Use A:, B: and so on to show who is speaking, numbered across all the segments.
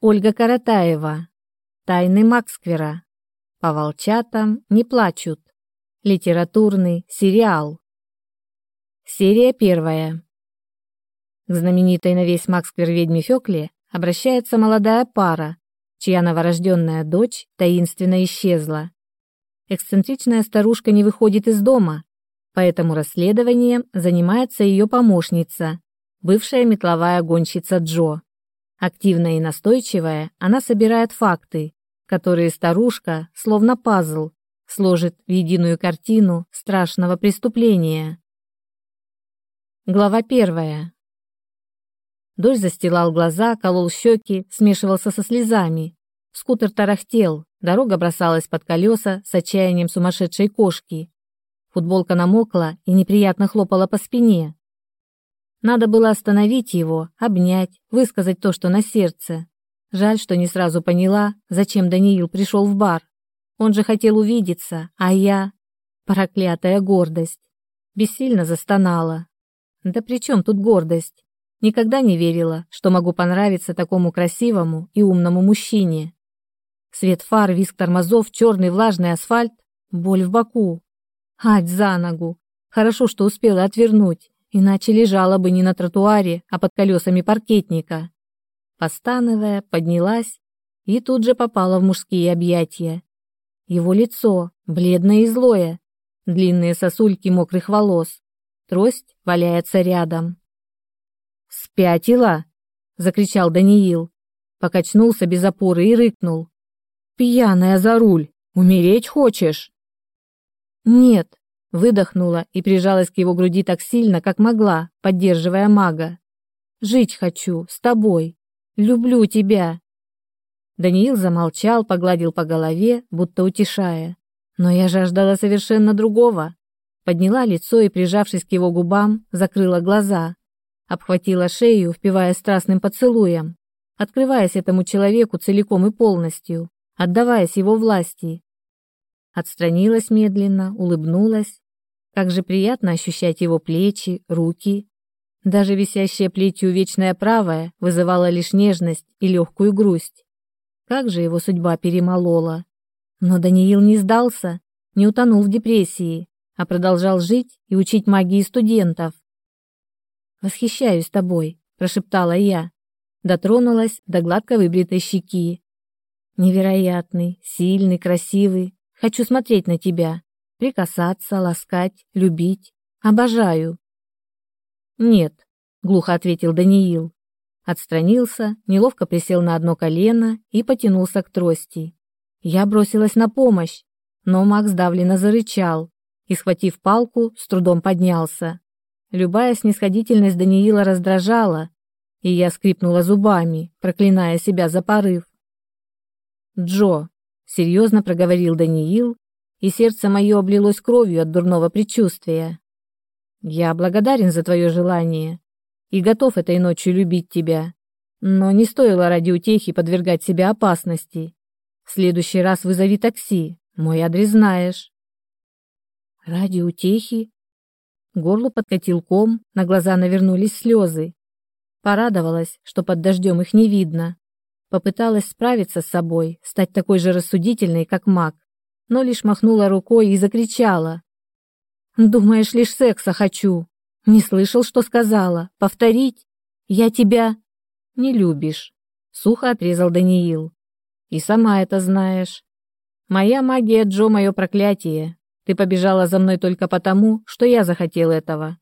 A: Ольга Каратаева. Тайны Максквера. По волчатам не плачут. Литературный сериал. Серия первая. К знаменитой на весь Максквер ведьме Фёкле обращается молодая пара, чья новорожденная дочь таинственно исчезла. Эксцентричная старушка не выходит из дома, поэтому расследованием занимается ее помощница, бывшая метловая гонщица Джо. Активная и настойчивая, она собирает факты, которые старушка, словно пазл, сложит в единую картину страшного преступления. Глава первая. Дождь застилал глаза, колол щеки, смешивался со слезами. Скутер тарахтел, дорога бросалась под колеса с отчаянием сумасшедшей кошки. Футболка намокла и неприятно хлопала по спине. Надо было остановить его, обнять, высказать то, что на сердце. Жаль, что не сразу поняла, зачем Даниил пришел в бар. Он же хотел увидеться, а я... Проклятая гордость. Бессильно застонала. Да при чем тут гордость? Никогда не верила, что могу понравиться такому красивому и умному мужчине. Свет фар, визг тормозов, черный влажный асфальт, боль в боку. Ать за ногу. Хорошо, что успела отвернуть, иначе лежала бы не на тротуаре, а под колесами паркетника. Постановая, поднялась и тут же попала в мужские объятия. Его лицо, бледное и злое, длинные сосульки мокрых волос. Трость валяется рядом. «Спятила!» — закричал Даниил. Покачнулся без опоры и рыкнул. «Пьяная за руль! Умереть хочешь?» «Нет!» — выдохнула и прижалась к его груди так сильно, как могла, поддерживая мага. «Жить хочу, с тобой. Люблю тебя!» Даниил замолчал, погладил по голове, будто утешая. Но я жаждала совершенно другого. Подняла лицо и, прижавшись к его губам, закрыла глаза обхватила шею, впивая страстным поцелуем, открываясь этому человеку целиком и полностью, отдаваясь его власти. Отстранилась медленно, улыбнулась. Как же приятно ощущать его плечи, руки. Даже висящая плетью вечная правая вызывала лишь нежность и легкую грусть. Как же его судьба перемолола. Но Даниил не сдался, не утонул в депрессии, а продолжал жить и учить магии студентов. «Восхищаюсь тобой», — прошептала я. Дотронулась до гладко выбритой щеки. «Невероятный, сильный, красивый. Хочу смотреть на тебя, прикасаться, ласкать, любить. Обожаю». «Нет», — глухо ответил Даниил. Отстранился, неловко присел на одно колено и потянулся к трости. Я бросилась на помощь, но Макс давленно зарычал и, схватив палку, с трудом поднялся. Любая снисходительность Даниила раздражала, и я скрипнула зубами, проклиная себя за порыв. «Джо», — серьезно проговорил Даниил, и сердце мое облилось кровью от дурного предчувствия. «Я благодарен за твое желание и готов этой ночью любить тебя, но не стоило ради утехи подвергать себя опасности. В следующий раз вызови такси, мой адрес знаешь». «Ради утехи?» Горло подкатил ком, на глаза навернулись слезы. Порадовалась, что под дождем их не видно. Попыталась справиться с собой, стать такой же рассудительной, как маг, но лишь махнула рукой и закричала. «Думаешь, лишь секса хочу? Не слышал, что сказала? Повторить? Я тебя...» «Не любишь», — сухо отрезал Даниил. «И сама это знаешь. Моя магия, Джо, мое проклятие. Ты побежала за мной только потому, что я захотел этого.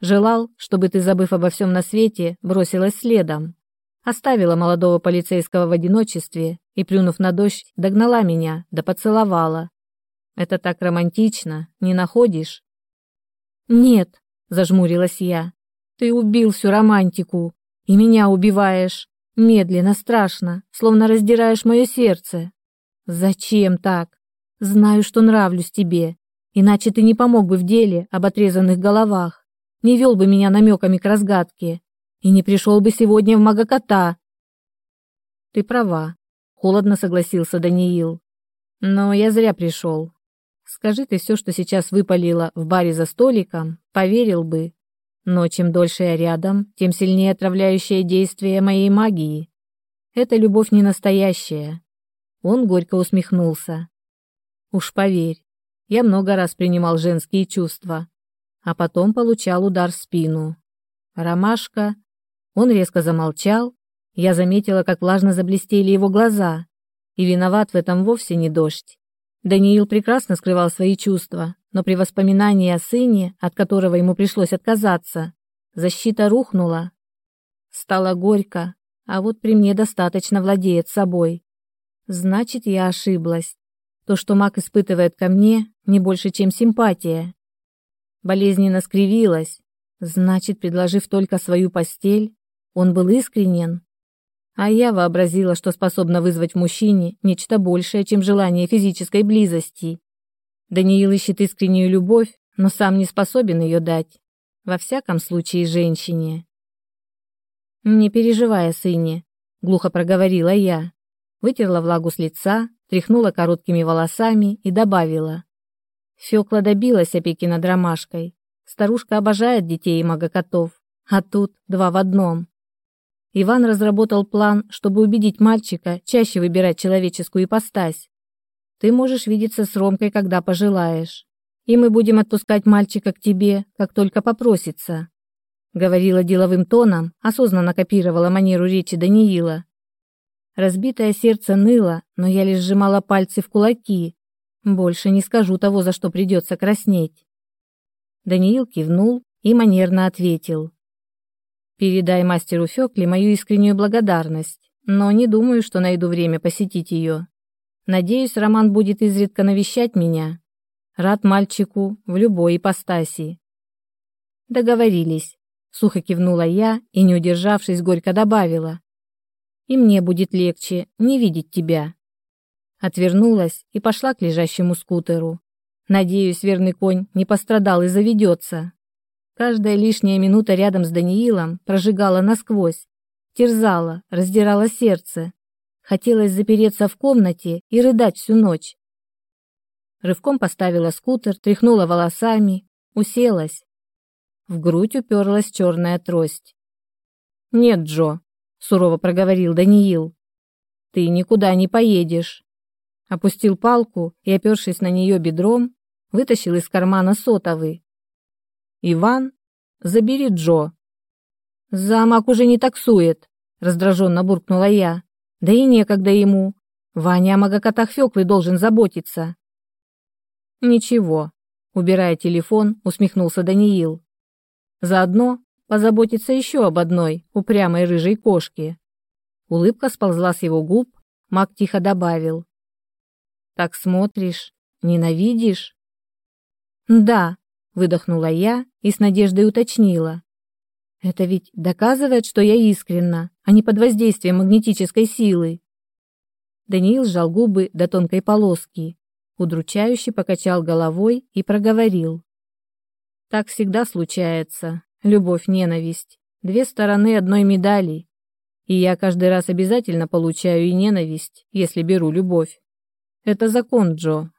A: Желал, чтобы ты, забыв обо всем на свете, бросилась следом. Оставила молодого полицейского в одиночестве и, плюнув на дождь, догнала меня, да поцеловала. Это так романтично, не находишь? Нет, зажмурилась я. Ты убил всю романтику и меня убиваешь. Медленно, страшно, словно раздираешь мое сердце. Зачем так? Знаю, что нравлюсь тебе, Иначе ты не помог бы в деле об отрезанных головах, не вел бы меня намеками к разгадке и не пришел бы сегодня в Магакота. Ты права, холодно согласился Даниил. Но я зря пришел. Скажи ты все, что сейчас выпалила в баре за столиком, поверил бы. Но чем дольше я рядом, тем сильнее отравляющее действие моей магии. эта любовь не настоящая. Он горько усмехнулся. Уж поверь, я много раз принимал женские чувства, а потом получал удар в спину. Ромашка... Он резко замолчал, я заметила, как влажно заблестели его глаза, и виноват в этом вовсе не дождь. Даниил прекрасно скрывал свои чувства, но при воспоминании о сыне, от которого ему пришлось отказаться, защита рухнула. Стало горько, а вот при мне достаточно владеет собой. Значит, я ошиблась. То, что маг испытывает ко мне, не больше, чем симпатия. Болезненно скривилась. Значит, предложив только свою постель, он был искренен. А я вообразила, что способна вызвать в мужчине нечто большее, чем желание физической близости. Даниил ищет искреннюю любовь, но сам не способен ее дать. Во всяком случае, женщине. «Не переживай, сыне», — глухо проговорила я. Вытерла влагу с лица, тряхнула короткими волосами и добавила. Фёкла добилась опеки над ромашкой. Старушка обожает детей и магокотов, а тут два в одном. Иван разработал план, чтобы убедить мальчика чаще выбирать человеческую ипостась. Ты можешь видеться с Ромкой, когда пожелаешь. И мы будем отпускать мальчика к тебе, как только попросится. Говорила деловым тоном, осознанно копировала манеру речи Даниила. Разбитое сердце ныло, но я лишь сжимала пальцы в кулаки. Больше не скажу того, за что придется краснеть. Даниил кивнул и манерно ответил. Передай мастеру Фёкле мою искреннюю благодарность, но не думаю, что найду время посетить ее. Надеюсь, Роман будет изредка навещать меня. Рад мальчику в любой ипостаси. Договорились. Сухо кивнула я и, не удержавшись, горько добавила. И мне будет легче не видеть тебя. Отвернулась и пошла к лежащему скутеру. Надеюсь, верный конь не пострадал и заведется. Каждая лишняя минута рядом с Даниилом прожигала насквозь, терзала, раздирала сердце. Хотелось запереться в комнате и рыдать всю ночь. Рывком поставила скутер, тряхнула волосами, уселась. В грудь уперлась черная трость. «Нет, Джо», — сурово проговорил Даниил. «Ты никуда не поедешь». Опустил палку и, опершись на нее бедром, вытащил из кармана сотовый. Иван, забери Джо. Замок уже не таксует, раздраженно буркнула я. Да и некогда ему. Ваня о магокотах Фёклы должен заботиться. Ничего, убирая телефон, усмехнулся Даниил. Заодно позаботиться еще об одной упрямой рыжей кошке. Улыбка сползла с его губ, маг тихо добавил. «Так смотришь, ненавидишь?» «Да», выдохнула я и с надеждой уточнила. Это ведь доказывает, что я искренна, а не под воздействием магнетической силы. Даниил сжал губы до тонкой полоски, удручающе покачал головой и проговорил. Так всегда случается. Любовь-ненависть. Две стороны одной медали. И я каждый раз обязательно получаю и ненависть, если беру любовь. Это закон, Джо,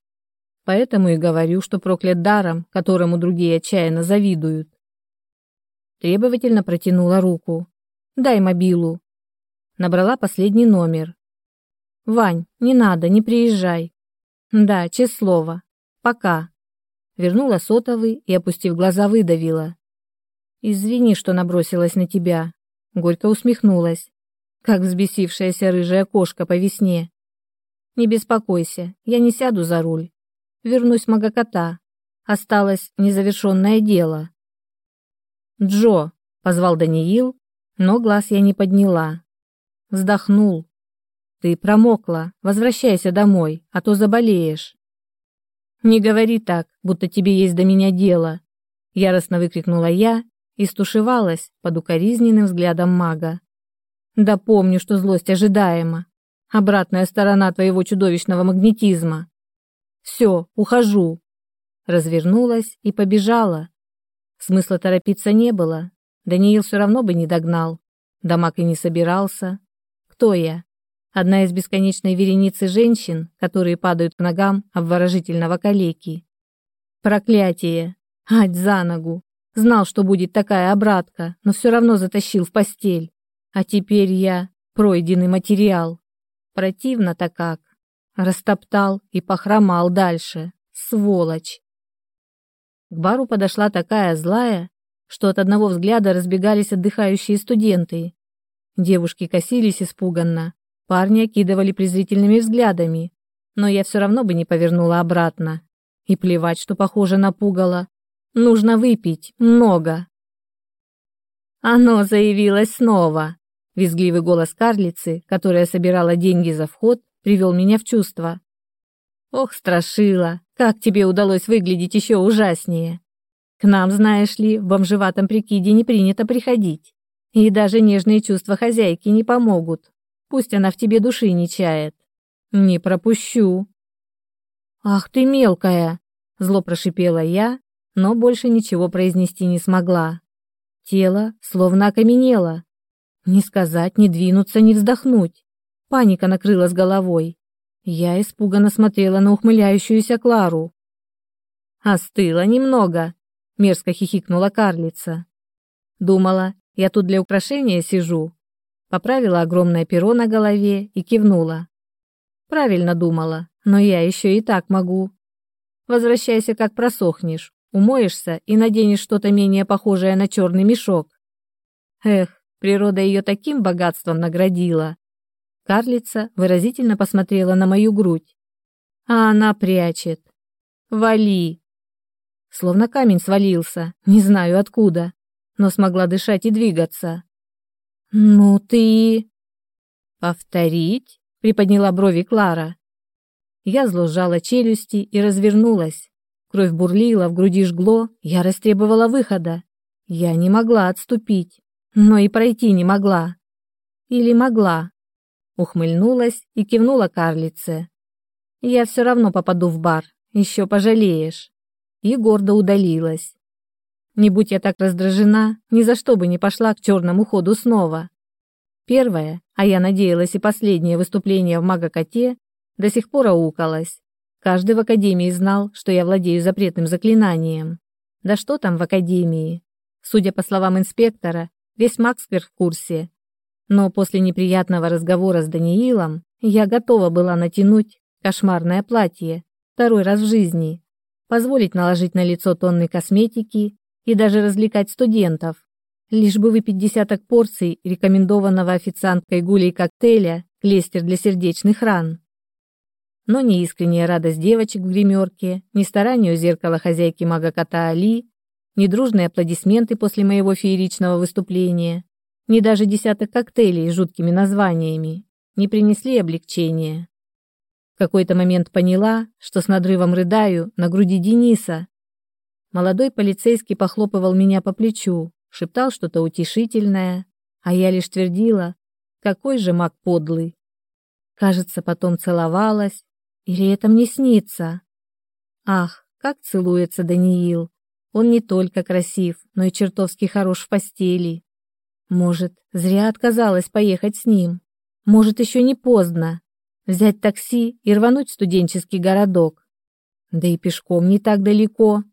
A: Поэтому и говорю, что проклят даром, которому другие отчаянно завидуют. Требовательно протянула руку. «Дай мобилу». Набрала последний номер. «Вань, не надо, не приезжай». «Да, честное слово. Пока». Вернула сотовый и, опустив глаза, выдавила. «Извини, что набросилась на тебя». Горько усмехнулась, как взбесившаяся рыжая кошка по весне. «Не беспокойся, я не сяду за руль вернусь Магакота. Осталось незавершенное дело. «Джо!» — позвал Даниил, но глаз я не подняла. Вздохнул. «Ты промокла. Возвращайся домой, а то заболеешь». «Не говори так, будто тебе есть до меня дело!» Яростно выкрикнула я и стушевалась под укоризненным взглядом мага. «Да помню, что злость ожидаема. Обратная сторона твоего чудовищного магнетизма. Все, ухожу. Развернулась и побежала. Смысла торопиться не было. Даниил все равно бы не догнал. Дамаг и не собирался. Кто я? Одна из бесконечной вереницы женщин, которые падают к ногам обворожительного калеки. Проклятие! Ать за ногу! Знал, что будет такая обратка, но все равно затащил в постель. А теперь я пройденный материал. Противно-то как. Растоптал и похромал дальше. Сволочь. К бару подошла такая злая, что от одного взгляда разбегались отдыхающие студенты. Девушки косились испуганно, парни окидывали презрительными взглядами, но я все равно бы не повернула обратно. И плевать, что похоже на пугало. Нужно выпить много. Оно заявилось снова. Визгливый голос карлицы, которая собирала деньги за вход, привел меня в чувство. Ох, страшила, как тебе удалось выглядеть еще ужаснее. К нам, знаешь ли, в бомжеватом прикиде не принято приходить. И даже нежные чувства хозяйки не помогут. Пусть она в тебе души не чает. Не пропущу. Ах ты мелкая, зло прошипела я, но больше ничего произнести не смогла. Тело словно окаменело. Не сказать, не двинуться, не вздохнуть. Паника накрыла с головой. Я испуганно смотрела на ухмыляющуюся Клару. «Остыла немного», — мерзко хихикнула карлица. Думала, я тут для украшения сижу. Поправила огромное перо на голове и кивнула. Правильно думала, но я еще и так могу. Возвращайся, как просохнешь, умоешься и наденешь что-то менее похожее на черный мешок. Эх, природа ее таким богатством наградила. Карлица выразительно посмотрела на мою грудь. А она прячет. Вали. Словно камень свалился, не знаю откуда, но смогла дышать и двигаться. Ну ты... Повторить? Приподняла брови Клара. Я зло сжала челюсти и развернулась. Кровь бурлила, в груди жгло, я растребовала выхода. Я не могла отступить, но и пройти не могла. Или могла. Ухмыльнулась и кивнула карлице. Я все равно попаду в бар, еще пожалеешь. И гордо удалилась. Не будь я так раздражена, ни за что бы не пошла к черному ходу снова. Первое, а я надеялась и последнее выступление в мага-коте, до сих пор аукалось. Каждый в академии знал, что я владею запретным заклинанием. Да что там в академии? Судя по словам инспектора, весь Максквер в курсе. Но после неприятного разговора с Даниилом я готова была натянуть кошмарное платье второй раз в жизни, позволить наложить на лицо тонны косметики и даже развлекать студентов, лишь бы выпить десяток порций рекомендованного официанткой Гулей коктейля «Клестер для сердечных ран». Но ни искренняя радость девочек в гримерке, ни старанию зеркала хозяйки мага-кота Али, ни дружные аплодисменты после моего фееричного выступления, ни даже десяток коктейлей с жуткими названиями не принесли облегчения. В какой-то момент поняла, что с надрывом рыдаю на груди Дениса. Молодой полицейский похлопывал меня по плечу, шептал что-то утешительное, а я лишь твердила, какой же маг подлый. Кажется, потом целовалась, или это мне снится? Ах, как целуется Даниил. Он не только красив, но и чертовски хорош в постели. Может, зря отказалась поехать с ним. Может, еще не поздно. Взять такси и рвануть в студенческий городок. Да и пешком не так далеко.